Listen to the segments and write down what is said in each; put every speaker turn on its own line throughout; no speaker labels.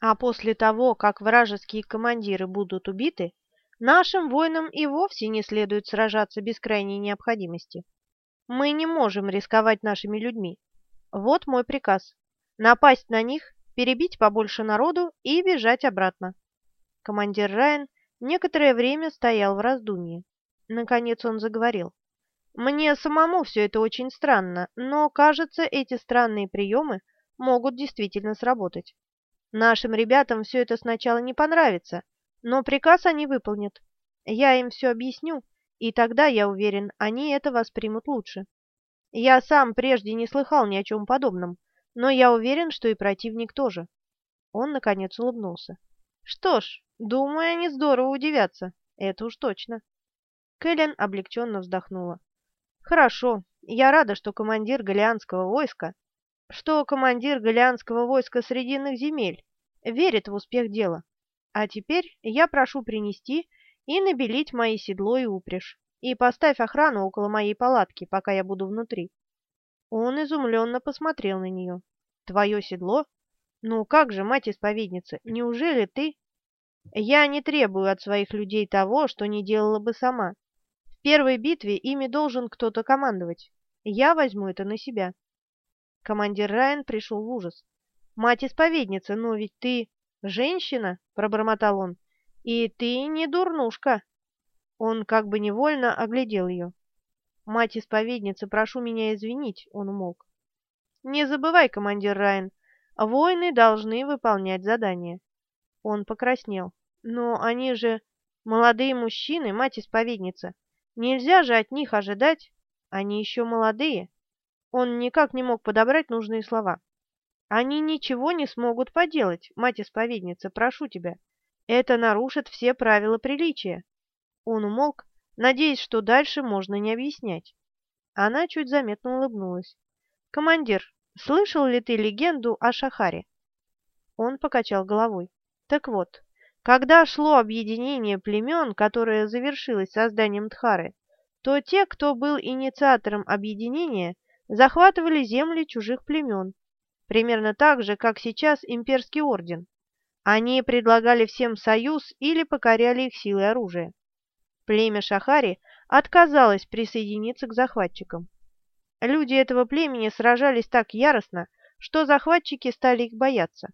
А после того, как вражеские командиры будут убиты, нашим воинам и вовсе не следует сражаться без крайней необходимости. Мы не можем рисковать нашими людьми. Вот мой приказ. Напасть на них, перебить побольше народу и бежать обратно. Командир Райан некоторое время стоял в раздумье. Наконец он заговорил. Мне самому все это очень странно, но, кажется, эти странные приемы могут действительно сработать. Нашим ребятам все это сначала не понравится, но приказ они выполнят. Я им все объясню, и тогда, я уверен, они это воспримут лучше. Я сам прежде не слыхал ни о чем подобном, но я уверен, что и противник тоже. Он, наконец, улыбнулся. Что ж, думаю, они здорово удивятся. Это уж точно. Кэлен облегченно вздохнула. Хорошо, я рада, что командир галианского войска, что командир галианского войска Срединных земель верит в успех дела. А теперь я прошу принести и набелить мои седло и упряжь, и поставь охрану около моей палатки, пока я буду внутри. Он изумленно посмотрел на нее. Твое седло? Ну как же, мать-исповедница, неужели ты... Я не требую от своих людей того, что не делала бы сама. В первой битве ими должен кто-то командовать. Я возьму это на себя. Командир Райан пришел в ужас. «Мать-исповедница, но ведь ты женщина!» — пробормотал он. «И ты не дурнушка!» Он как бы невольно оглядел ее. «Мать-исповедница, прошу меня извинить!» — он умолк. «Не забывай, командир Райан, воины должны выполнять задания». Он покраснел. «Но они же молодые мужчины, мать-исповедница. Нельзя же от них ожидать. Они еще молодые. Он никак не мог подобрать нужные слова. Они ничего не смогут поделать, мать-исповедница, прошу тебя. Это нарушит все правила приличия. Он умолк, надеясь, что дальше можно не объяснять. Она чуть заметно улыбнулась. «Командир, слышал ли ты легенду о Шахаре?» Он покачал головой. «Так вот, когда шло объединение племен, которое завершилось созданием Тхары, то те, кто был инициатором объединения, захватывали земли чужих племен, примерно так же, как сейчас имперский орден. Они предлагали всем союз или покоряли их силой оружия. Племя Шахари отказалось присоединиться к захватчикам. Люди этого племени сражались так яростно, что захватчики стали их бояться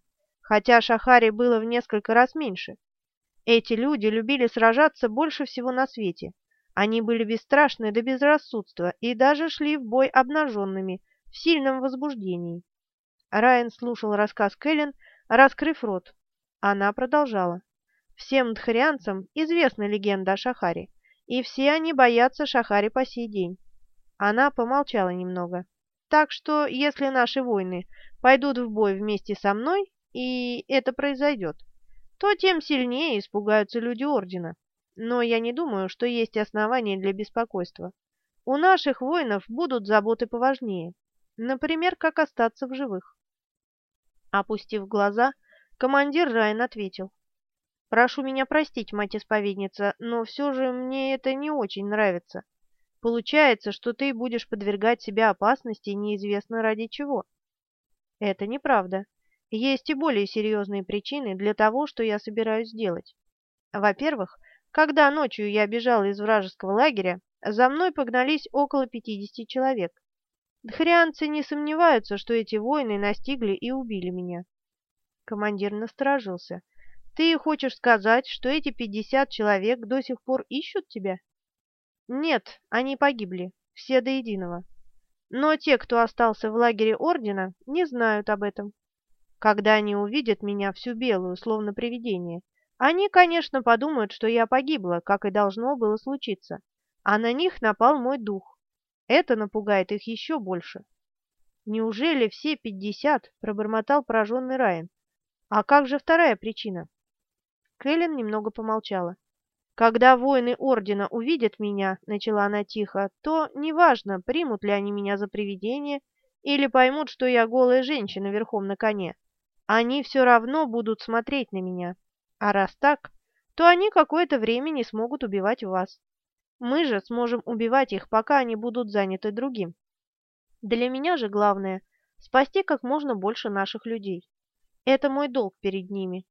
хотя Шахари было в несколько раз меньше. Эти люди любили сражаться больше всего на свете. Они были бесстрашны до безрассудства и даже шли в бой обнаженными, в сильном возбуждении. Райан слушал рассказ Кэлен, раскрыв рот. Она продолжала. Всем дхарианцам известна легенда о Шахаре, и все они боятся Шахари по сей день. Она помолчала немного. Так что, если наши воины пойдут в бой вместе со мной, и это произойдет, то тем сильнее испугаются люди Ордена. Но я не думаю, что есть основания для беспокойства. У наших воинов будут заботы поважнее. Например, как остаться в живых. Опустив глаза, командир Райан ответил. «Прошу меня простить, мать-исповедница, но все же мне это не очень нравится. Получается, что ты будешь подвергать себя опасности неизвестно ради чего». «Это неправда. Есть и более серьезные причины для того, что я собираюсь сделать. Во-первых, когда ночью я бежал из вражеского лагеря, за мной погнались около 50 человек. Дхрианцы не сомневаются, что эти воины настигли и убили меня. Командир насторожился. Ты хочешь сказать, что эти 50 человек до сих пор ищут тебя? Нет, они погибли, все до единого. Но те, кто остался в лагере Ордена, не знают об этом. Когда они увидят меня всю белую, словно привидение, они, конечно, подумают, что я погибла, как и должно было случиться, а на них напал мой дух. Это напугает их еще больше. Неужели все пятьдесят? пробормотал пораженный Райан. А как же вторая причина? Кэлен немного помолчала. Когда воины Ордена увидят меня, начала она тихо, то неважно, примут ли они меня за привидение или поймут, что я голая женщина верхом на коне. Они все равно будут смотреть на меня. А раз так, то они какое-то время не смогут убивать вас. Мы же сможем убивать их, пока они будут заняты другим. Для меня же главное – спасти как можно больше наших людей. Это мой долг перед ними.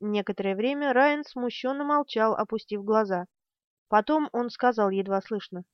Некоторое время Райан смущенно молчал, опустив глаза. Потом он сказал едва слышно.